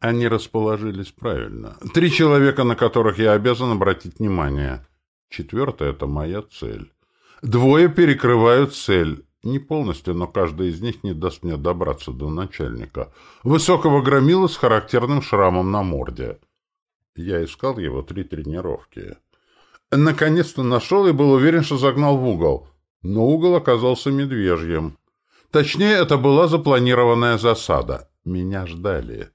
Они расположились правильно. Три человека, на которых я обязан обратить внимание. Четвертое — это моя цель. Двое перекрывают цель. Не полностью, но каждый из них не даст мне добраться до начальника. Высокого громила с характерным шрамом на морде. Я искал его три тренировки. Наконец-то нашел и был уверен, что загнал в угол. Но угол оказался медвежьим. Точнее, это была запланированная засада. Меня ждали.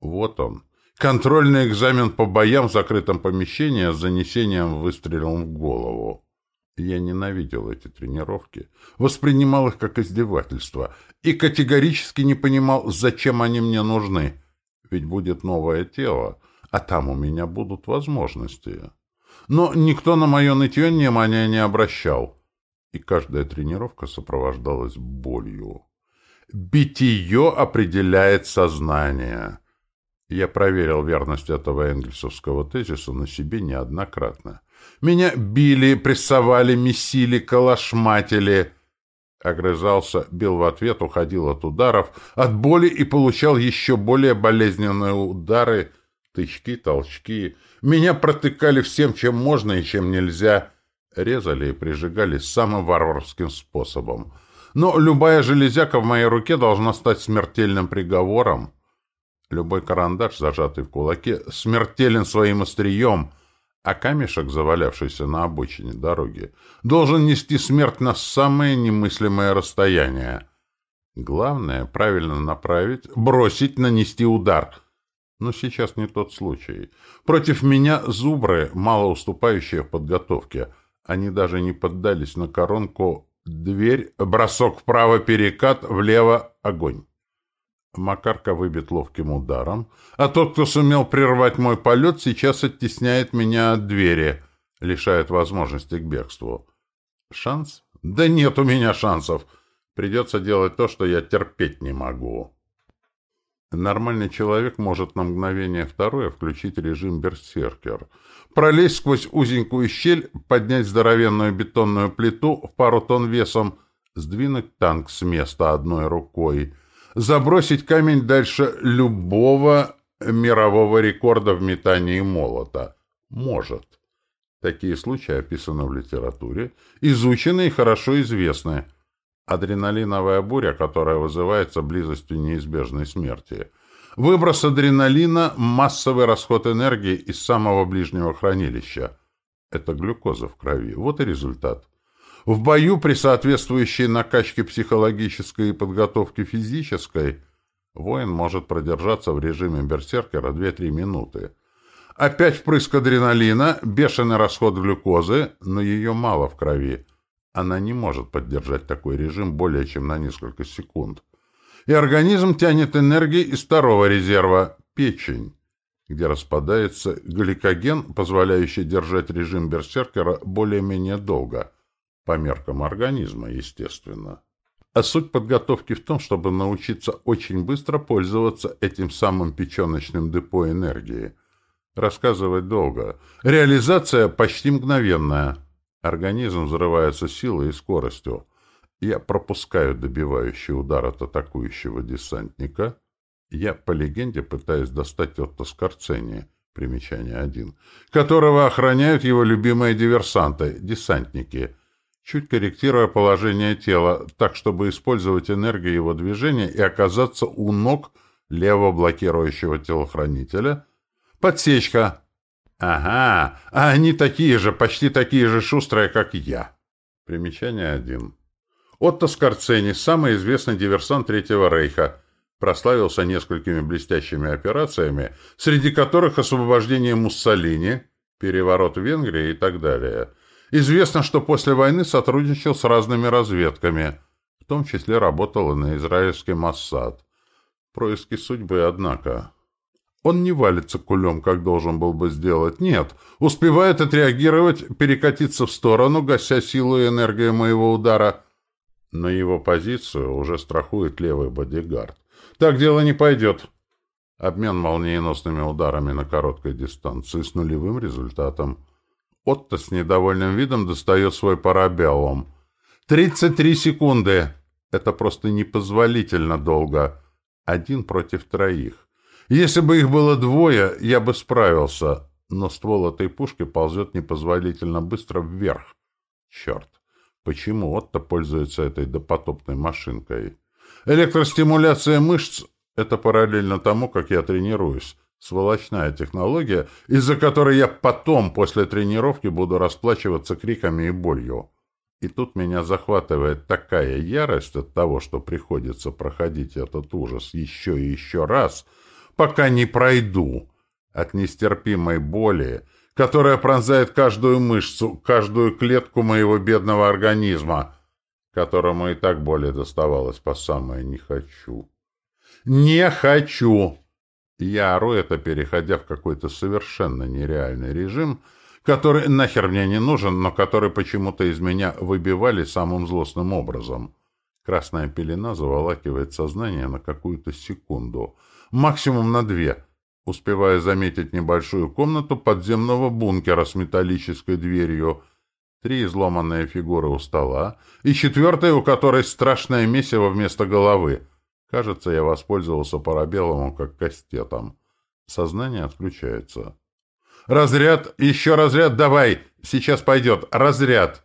Вот он. Контрольный экзамен по боям в закрытом помещении с занесением выстрелом в голову. Я ненавидел эти тренировки, воспринимал их как издевательство и категорически не понимал, зачем они мне нужны. Ведь будет новое тело, а там у меня будут возможности. Но никто на мое нытье внимания не обращал. И каждая тренировка сопровождалась болью. Битие определяет сознание. Я проверил верность этого энгельсовского тезиса на себе неоднократно. Меня били, прессовали, месили, калашматили. Огрызался, бил в ответ, уходил от ударов, от боли и получал еще более болезненные удары, тычки, толчки. Меня протыкали всем, чем можно и чем нельзя. Резали и прижигали самым варварским способом. Но любая железяка в моей руке должна стать смертельным приговором. Любой карандаш, зажатый в кулаке, смертелен своим острием — а камешек, завалявшийся на обочине дороги, должен нести смерть на самое немыслимое расстояние. Главное — правильно направить, бросить, нанести удар. Но сейчас не тот случай. Против меня зубры, мало уступающие в подготовке. Они даже не поддались на коронку «дверь», бросок вправо, перекат, влево, огонь. Макарка выбит ловким ударом, а тот, кто сумел прервать мой полет, сейчас оттесняет меня от двери, лишает возможности к бегству. Шанс? Да нет у меня шансов. Придется делать то, что я терпеть не могу. Нормальный человек может на мгновение второе включить режим берсеркер, пролезть сквозь узенькую щель, поднять здоровенную бетонную плиту в пару тонн весом, сдвинуть танк с места одной рукой — забросить камень дальше любого мирового рекорда в метании молота? Может. Такие случаи описаны в литературе, изучены и хорошо известны. Адреналиновая буря, которая вызывается близостью неизбежной смерти. Выброс адреналина – массовый расход энергии из самого ближнего хранилища. Это глюкоза в крови. Вот и результат. В бою при соответствующей накачке психологической и подготовке физической воин может продержаться в режиме берсеркера 2-3 минуты. Опять впрыск адреналина, бешеный расход глюкозы, но ее мало в крови. Она не может поддержать такой режим более чем на несколько секунд. И организм тянет энергии из второго резерва – печень, где распадается гликоген, позволяющий держать режим берсеркера более-менее долго – по меркам организма, естественно. А суть подготовки в том, чтобы научиться очень быстро пользоваться этим самым печеночным депо энергии. Рассказывать долго. Реализация почти мгновенная. Организм взрывается силой и скоростью. Я пропускаю добивающий удар от атакующего десантника. Я, по легенде, пытаюсь достать Отто Скорцени, примечание 1, которого охраняют его любимые диверсанты, десантники — чуть корректируя положение тела, так, чтобы использовать энергию его движения и оказаться у ног левого блокирующего телохранителя. Подсечка. Ага, а они такие же, почти такие же шустрые, как я. Примечание один. Отто Скорцени, самый известный диверсант Третьего Рейха, прославился несколькими блестящими операциями, среди которых освобождение Муссолини, переворот в Венгрии и так далее – Известно, что после войны сотрудничал с разными разведками, в том числе работал и на израильский Моссад. Происки судьбы, однако. Он не валится кулем, как должен был бы сделать. Нет, успевает отреагировать, перекатиться в сторону, гася силу и энергию моего удара. На его позицию уже страхует левый бодигард. Так дело не пойдет. Обмен молниеносными ударами на короткой дистанции с нулевым результатом. Отто с недовольным видом достает свой парабеллум. «Тридцать три секунды! Это просто непозволительно долго. Один против троих. Если бы их было двое, я бы справился, но ствол этой пушки ползет непозволительно быстро вверх. Черт, почему Отто пользуется этой допотопной машинкой? Электростимуляция мышц — это параллельно тому, как я тренируюсь. Сволочная технология, из-за которой я потом, после тренировки, буду расплачиваться криками и болью. И тут меня захватывает такая ярость от того, что приходится проходить этот ужас еще и еще раз, пока не пройду от нестерпимой боли, которая пронзает каждую мышцу, каждую клетку моего бедного организма, которому и так боли доставалось по самое «не хочу». «Не хочу!» Я ору это, переходя в какой-то совершенно нереальный режим, который нахер мне не нужен, но который почему-то из меня выбивали самым злостным образом. Красная пелена заволакивает сознание на какую-то секунду, максимум на две, успевая заметить небольшую комнату подземного бункера с металлической дверью, три изломанные фигуры у стола и четвертая, у которой страшное месиво вместо головы — Кажется, я воспользовался парабеллумом как кастетом. Сознание отключается. «Разряд! Еще разряд! Давай! Сейчас пойдет! Разряд!»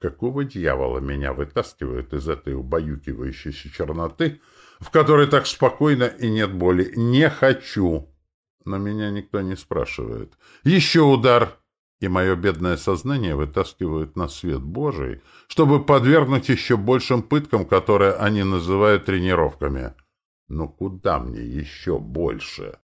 Какого дьявола меня вытаскивают из этой убаюкивающейся черноты, в которой так спокойно и нет боли? Не хочу! Но меня никто не спрашивает. «Еще удар!» И мое бедное сознание вытаскивают на свет Божий, чтобы подвергнуть еще большим пыткам, которые они называют тренировками. Но куда мне еще больше?